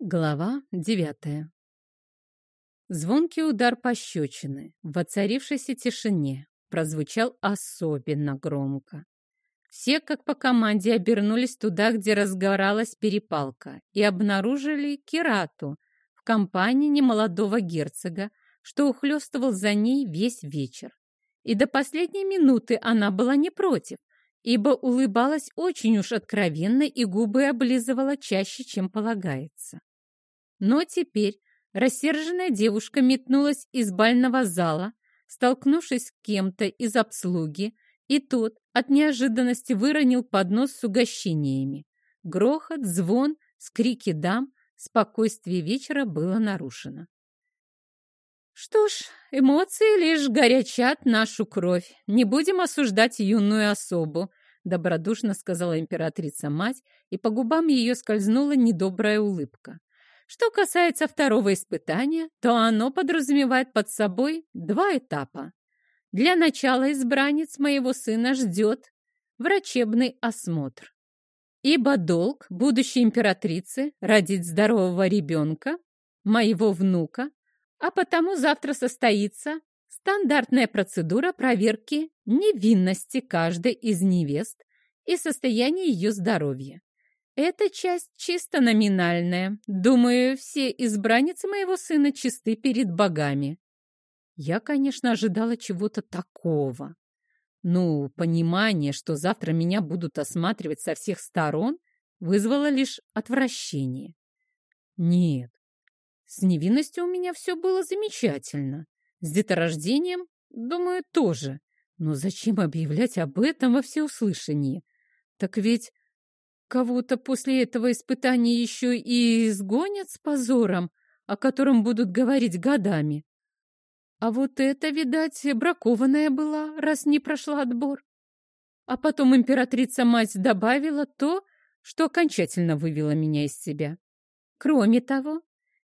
Глава девятая Звонкий удар пощечины в воцарившейся тишине прозвучал особенно громко. Все, как по команде, обернулись туда, где разгоралась перепалка, и обнаружили Кирату в компании немолодого герцога, что ухлёстывал за ней весь вечер. И до последней минуты она была не против, ибо улыбалась очень уж откровенно и губы облизывала чаще, чем полагается. Но теперь рассерженная девушка метнулась из бального зала, столкнувшись с кем-то из обслуги, и тот от неожиданности выронил поднос с угощениями. Грохот, звон, скрики дам, спокойствие вечера было нарушено. Что ж, эмоции лишь горячат нашу кровь. Не будем осуждать юную особу, добродушно сказала императрица-мать, и по губам ее скользнула недобрая улыбка. Что касается второго испытания, то оно подразумевает под собой два этапа. Для начала избранниц моего сына ждет врачебный осмотр. Ибо долг будущей императрицы родить здорового ребенка, моего внука, а потому завтра состоится стандартная процедура проверки невинности каждой из невест и состояния ее здоровья. Эта часть чисто номинальная. Думаю, все избранницы моего сына чисты перед богами. Я, конечно, ожидала чего-то такого. Ну, понимание, что завтра меня будут осматривать со всех сторон, вызвало лишь отвращение. Нет, с невинностью у меня все было замечательно. С деторождением, думаю, тоже. Но зачем объявлять об этом во всеуслышание? Так ведь Кого-то после этого испытания еще и изгонят с позором, о котором будут говорить годами. А вот это, видать, бракованная была, раз не прошла отбор. А потом императрица-мать добавила то, что окончательно вывело меня из себя. Кроме того,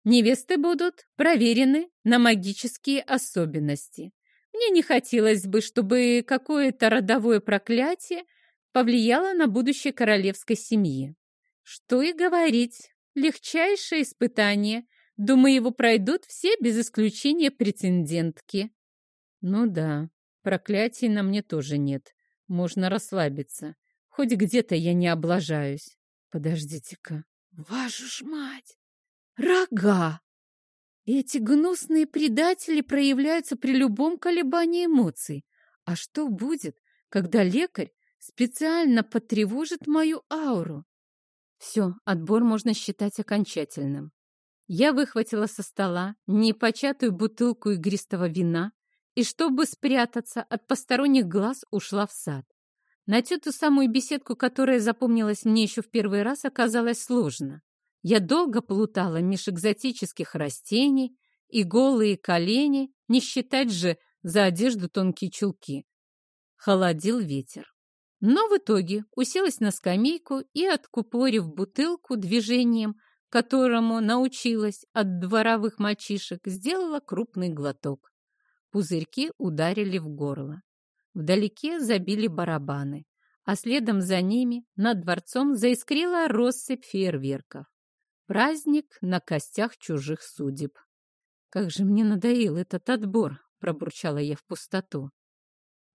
невесты будут проверены на магические особенности. Мне не хотелось бы, чтобы какое-то родовое проклятие повлияло на будущее королевской семьи. Что и говорить, легчайшее испытание. Думаю, его пройдут все без исключения претендентки. Ну да, проклятий на мне тоже нет. Можно расслабиться. Хоть где-то я не облажаюсь. Подождите-ка. Вашу ж мать! Рога! Эти гнусные предатели проявляются при любом колебании эмоций. А что будет, когда лекарь специально потревожит мою ауру. Все, отбор можно считать окончательным. Я выхватила со стола непочатую бутылку игристого вина и, чтобы спрятаться от посторонних глаз, ушла в сад. Найти ту самую беседку, которая запомнилась мне еще в первый раз, оказалось сложно. Я долго плутала меж экзотических растений и голые колени, не считать же за одежду тонкие чулки. Холодил ветер. Но в итоге уселась на скамейку и, откупорив бутылку движением, которому научилась от дворовых мальчишек, сделала крупный глоток. Пузырьки ударили в горло. Вдалеке забили барабаны, а следом за ними над дворцом заискрила россыпь фейерверков. Праздник на костях чужих судеб. «Как же мне надоел этот отбор!» — пробурчала я в пустоту.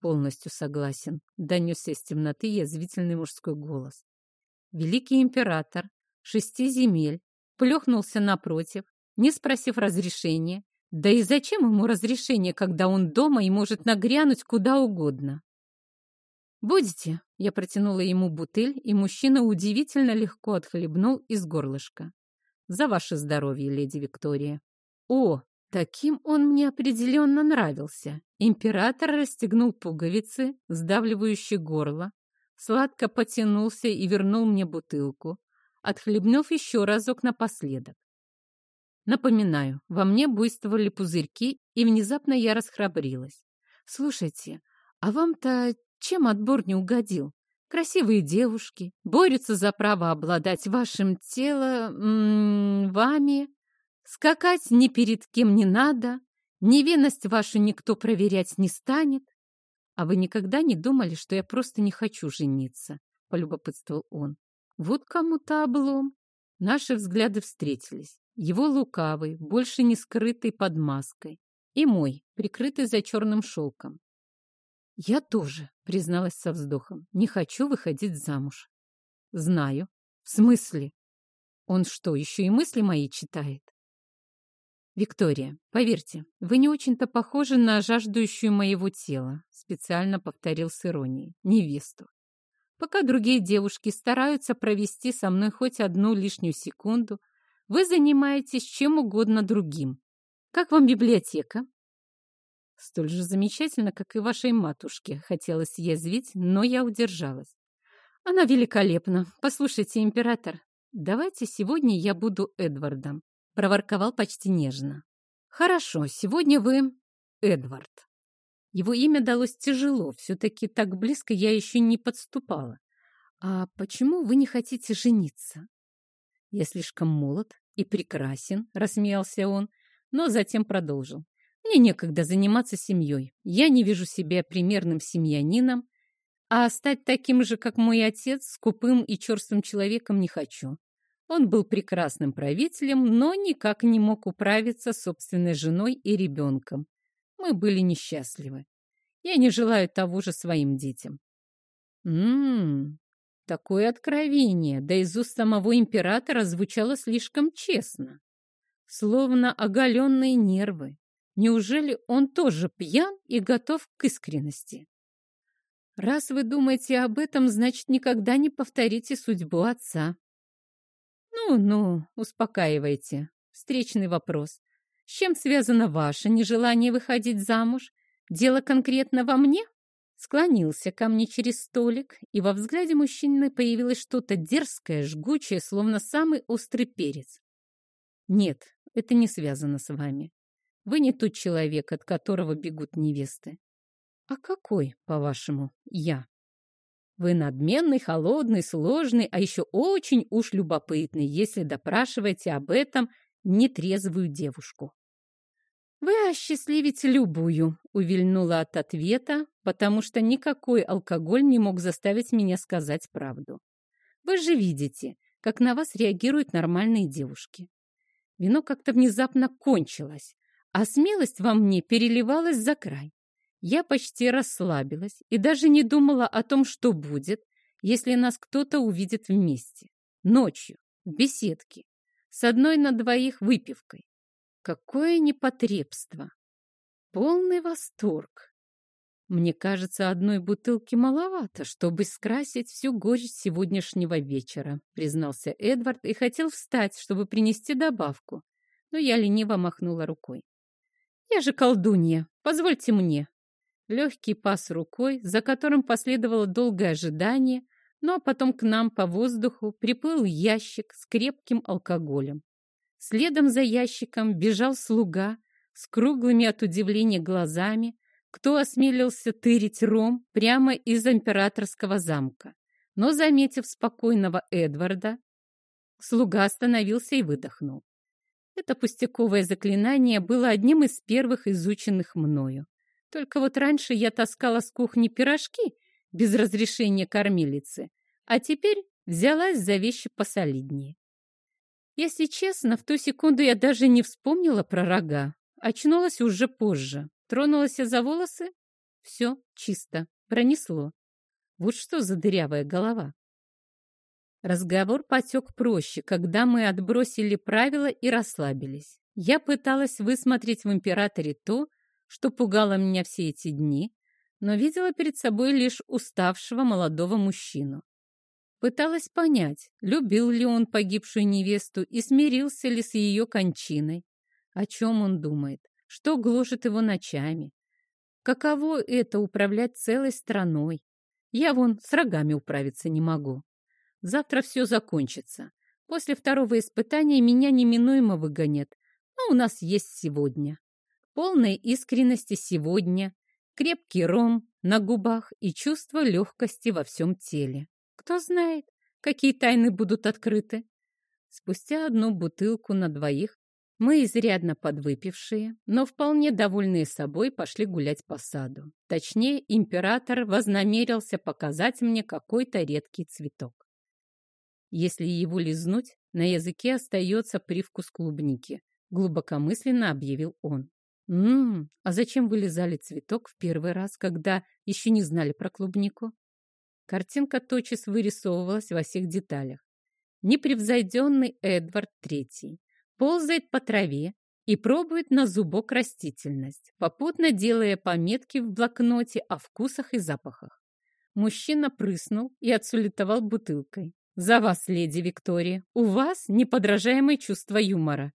Полностью согласен, донесся из темноты язвительный мужской голос. Великий император шести земель плюхнулся напротив, не спросив разрешения. Да и зачем ему разрешение, когда он дома и может нагрянуть куда угодно? «Будете?» — я протянула ему бутыль, и мужчина удивительно легко отхлебнул из горлышка. «За ваше здоровье, леди Виктория!» «О, Таким он мне определенно нравился. Император расстегнул пуговицы, сдавливающие горло, сладко потянулся и вернул мне бутылку, отхлебнув еще разок напоследок. Напоминаю, во мне буйствовали пузырьки, и внезапно я расхрабрилась. Слушайте, а вам-то чем отбор не угодил? Красивые девушки борются за право обладать вашим телом, вами, Скакать ни перед кем не надо, невинность вашу никто проверять не станет. А вы никогда не думали, что я просто не хочу жениться? Полюбопытствовал он. Вот кому-то облом. Наши взгляды встретились. Его лукавый, больше не скрытый под маской. И мой, прикрытый за черным шелком. «Я тоже», — призналась со вздохом, — «не хочу выходить замуж». «Знаю». «В смысле? Он что, еще и мысли мои читает?» «Виктория, поверьте, вы не очень-то похожи на жаждущую моего тела», специально повторил с иронией, невесту. «Пока другие девушки стараются провести со мной хоть одну лишнюю секунду, вы занимаетесь чем угодно другим. Как вам библиотека?» Столь же замечательно, как и вашей матушке, хотелось язвить, но я удержалась. Она великолепна. Послушайте, император, давайте сегодня я буду Эдвардом проворковал почти нежно. «Хорошо, сегодня вы Эдвард». Его имя далось тяжело, все-таки так близко я еще не подступала. «А почему вы не хотите жениться?» «Я слишком молод и прекрасен», — рассмеялся он, но затем продолжил. «Мне некогда заниматься семьей. Я не вижу себя примерным семьянином, а стать таким же, как мой отец, скупым и черствым человеком не хочу. Он был прекрасным правителем, но никак не мог управиться с собственной женой и ребенком. Мы были несчастливы. Я не желаю того же своим детям. Ммм, такое откровение, да из уст самого императора звучало слишком честно. Словно оголенные нервы. Неужели он тоже пьян и готов к искренности? Раз вы думаете об этом, значит, никогда не повторите судьбу отца. «Ну-ну, успокаивайте. Встречный вопрос. С чем связано ваше нежелание выходить замуж? Дело конкретно во мне?» Склонился ко мне через столик, и во взгляде мужчины появилось что-то дерзкое, жгучее, словно самый острый перец. «Нет, это не связано с вами. Вы не тот человек, от которого бегут невесты. А какой, по-вашему, я?» Вы надменный, холодный, сложный, а еще очень уж любопытный, если допрашиваете об этом нетрезвую девушку. «Вы осчастливите любую», — увильнула от ответа, потому что никакой алкоголь не мог заставить меня сказать правду. «Вы же видите, как на вас реагируют нормальные девушки. Вино как-то внезапно кончилось, а смелость во мне переливалась за край. Я почти расслабилась и даже не думала о том, что будет, если нас кто-то увидит вместе. Ночью, в беседке, с одной на двоих выпивкой. Какое непотребство! Полный восторг! Мне кажется, одной бутылки маловато, чтобы скрасить всю горечь сегодняшнего вечера, признался Эдвард и хотел встать, чтобы принести добавку, но я лениво махнула рукой. Я же колдунья, позвольте мне. Легкий пас рукой, за которым последовало долгое ожидание, ну а потом к нам по воздуху приплыл ящик с крепким алкоголем. Следом за ящиком бежал слуга с круглыми от удивления глазами, кто осмелился тырить ром прямо из императорского замка. Но, заметив спокойного Эдварда, слуга остановился и выдохнул. Это пустяковое заклинание было одним из первых изученных мною. Только вот раньше я таскала с кухни пирожки без разрешения кормилицы, а теперь взялась за вещи посолиднее. Если честно, в ту секунду я даже не вспомнила про рога. Очнулась уже позже. Тронулась за волосы. Все чисто. Пронесло. Вот что за дырявая голова. Разговор потек проще, когда мы отбросили правила и расслабились. Я пыталась высмотреть в императоре то, что пугало меня все эти дни, но видела перед собой лишь уставшего молодого мужчину. Пыталась понять, любил ли он погибшую невесту и смирился ли с ее кончиной. О чем он думает, что гложет его ночами. Каково это управлять целой страной? Я вон с рогами управиться не могу. Завтра все закончится. После второго испытания меня неминуемо выгонят, но у нас есть сегодня полной искренности сегодня, крепкий ром на губах и чувство легкости во всем теле. Кто знает, какие тайны будут открыты. Спустя одну бутылку на двоих мы, изрядно подвыпившие, но вполне довольные собой, пошли гулять по саду. Точнее, император вознамерился показать мне какой-то редкий цветок. Если его лизнуть, На языке остается привкус клубники, глубокомысленно объявил он. «Ммм, а зачем вы лизали цветок в первый раз, когда еще не знали про клубнику?» Картинка тотчас вырисовывалась во всех деталях. Непревзойденный Эдвард Третий ползает по траве и пробует на зубок растительность, попутно делая пометки в блокноте о вкусах и запахах. Мужчина прыснул и отсулетовал бутылкой. «За вас, леди Виктория! У вас неподражаемое чувство юмора!»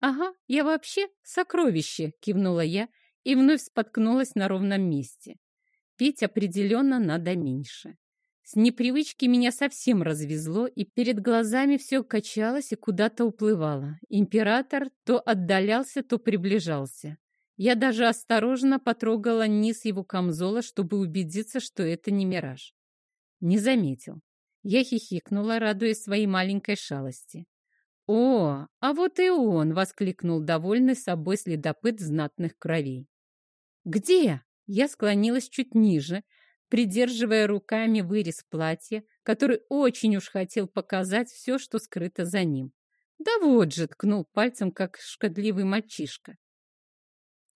«Ага, я вообще сокровище!» — кивнула я и вновь споткнулась на ровном месте. Пить определенно надо меньше. С непривычки меня совсем развезло, и перед глазами все качалось и куда-то уплывало. Император то отдалялся, то приближался. Я даже осторожно потрогала низ его камзола, чтобы убедиться, что это не мираж. Не заметил. Я хихикнула, радуясь своей маленькой шалости. «О, а вот и он!» — воскликнул довольный собой следопыт знатных кровей. «Где?» Я склонилась чуть ниже, придерживая руками вырез платья, который очень уж хотел показать все, что скрыто за ним. «Да вот же!» — ткнул пальцем, как шкодливый мальчишка.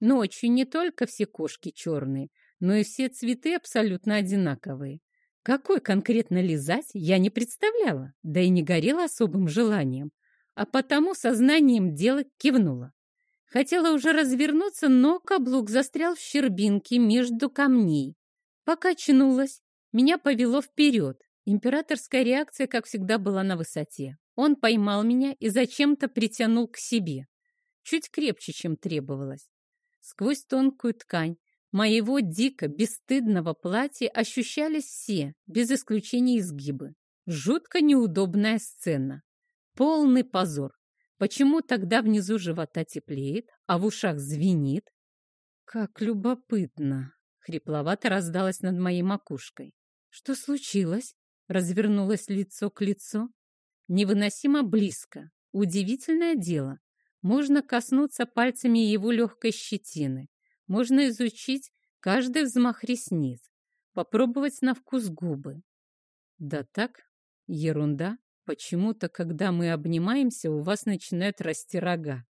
Ночью не только все кошки черные, но и все цветы абсолютно одинаковые. Какой конкретно лизать, я не представляла, да и не горела особым желанием а потому сознанием дела кивнула. Хотела уже развернуться, но каблук застрял в щербинке между камней. Покачнулась, меня повело вперед. Императорская реакция, как всегда, была на высоте. Он поймал меня и зачем-то притянул к себе. Чуть крепче, чем требовалось. Сквозь тонкую ткань моего дико бесстыдного платья ощущались все, без исключения изгибы. Жутко неудобная сцена. Полный позор. Почему тогда внизу живота теплеет, а в ушах звенит? Как любопытно. Хрипловато раздалось над моей макушкой. Что случилось? Развернулось лицо к лицу. Невыносимо близко. Удивительное дело. Можно коснуться пальцами его легкой щетины. Можно изучить каждый взмах ресниц. Попробовать на вкус губы. Да так, ерунда. Почему-то, когда мы обнимаемся, у вас начинают расти рога.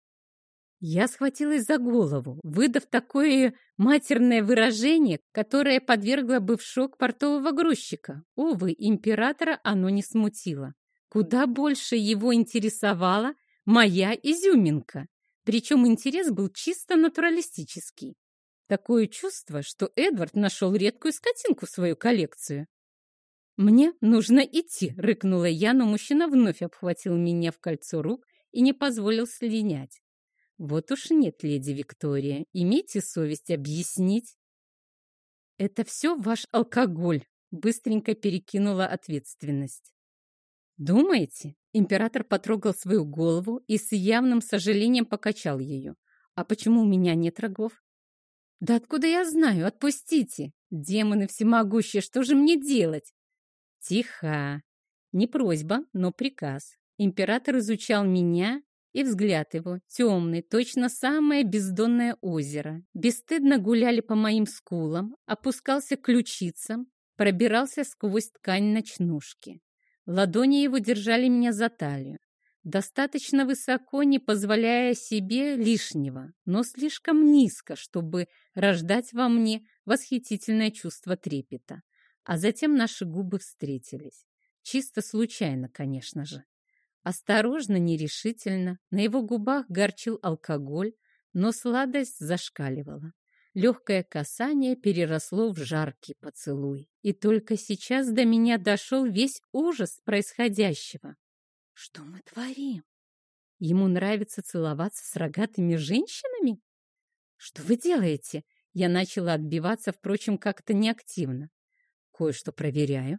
Я схватилась за голову, выдав такое матерное выражение, которое подвергло бы в шок портового грузчика. Увы, императора оно не смутило. Куда больше его интересовала моя изюминка. Причем интерес был чисто натуралистический. Такое чувство, что Эдвард нашел редкую скотинку в свою коллекцию. «Мне нужно идти!» — рыкнула я, но мужчина вновь обхватил меня в кольцо рук и не позволил слинять. «Вот уж нет, леди Виктория, имейте совесть объяснить». «Это все ваш алкоголь», — быстренько перекинула ответственность. «Думаете?» — император потрогал свою голову и с явным сожалением покачал ее. «А почему у меня нет рогов?» «Да откуда я знаю? Отпустите! Демоны всемогущие, что же мне делать?» Тихо. Не просьба, но приказ. Император изучал меня, и взгляд его, темный, точно самое бездонное озеро, бесстыдно гуляли по моим скулам, опускался к ключицам, пробирался сквозь ткань ночнушки. Ладони его держали меня за талию. Достаточно высоко, не позволяя себе лишнего, но слишком низко, чтобы рождать во мне восхитительное чувство трепета. А затем наши губы встретились. Чисто случайно, конечно же. Осторожно, нерешительно, на его губах горчил алкоголь, но сладость зашкаливала. Легкое касание переросло в жаркий поцелуй. И только сейчас до меня дошел весь ужас происходящего. Что мы творим? Ему нравится целоваться с рогатыми женщинами? Что вы делаете? Я начала отбиваться, впрочем, как-то неактивно. Кое-что проверяю.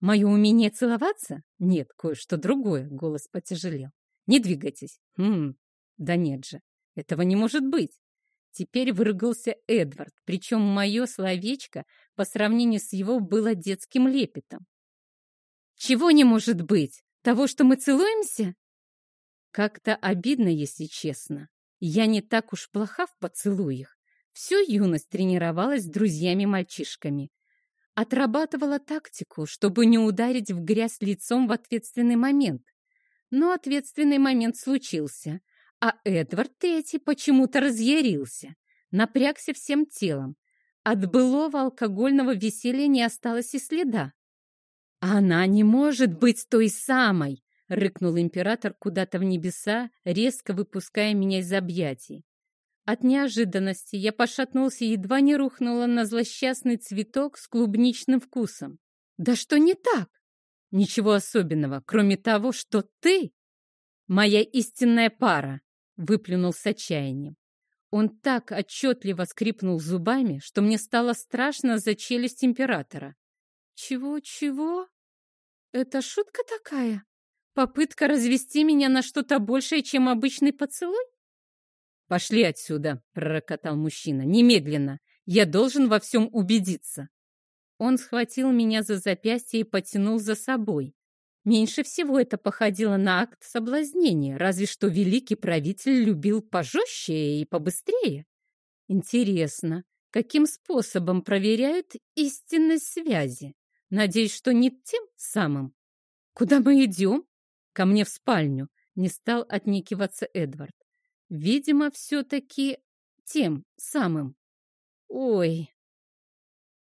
Мое умение целоваться? Нет, кое-что другое. Голос потяжелел. Не двигайтесь. Хм, да нет же. Этого не может быть. Теперь выругался Эдвард, причем мое словечко по сравнению с его было детским лепетом. «Чего не может быть? Того, что мы целуемся?» Как-то обидно, если честно. Я не так уж плоха в поцелуях. Всю юность тренировалась с друзьями-мальчишками. Отрабатывала тактику, чтобы не ударить в грязь лицом в ответственный момент. Но ответственный момент случился, а Эдвард Третий почему-то разъярился, напрягся всем телом. От былого алкогольного веселья не осталось и следа. «Она не может быть той самой!» — рыкнул император куда-то в небеса, резко выпуская меня из объятий. От неожиданности я пошатнулся и едва не рухнула на злосчастный цветок с клубничным вкусом. «Да что не так?» «Ничего особенного, кроме того, что ты моя истинная пара!» — выплюнул с отчаянием. Он так отчетливо скрипнул зубами, что мне стало страшно за челюсть императора. «Чего-чего? Это шутка такая? Попытка развести меня на что-то большее, чем обычный поцелуй?» «Пошли отсюда!» — пророкотал мужчина. «Немедленно! Я должен во всем убедиться!» Он схватил меня за запястье и потянул за собой. Меньше всего это походило на акт соблазнения, разве что великий правитель любил пожестче и побыстрее. Интересно, каким способом проверяют истинность связи? Надеюсь, что не тем самым. Куда мы идем? Ко мне в спальню. Не стал отникиваться Эдвард. Видимо, все-таки тем самым. Ой,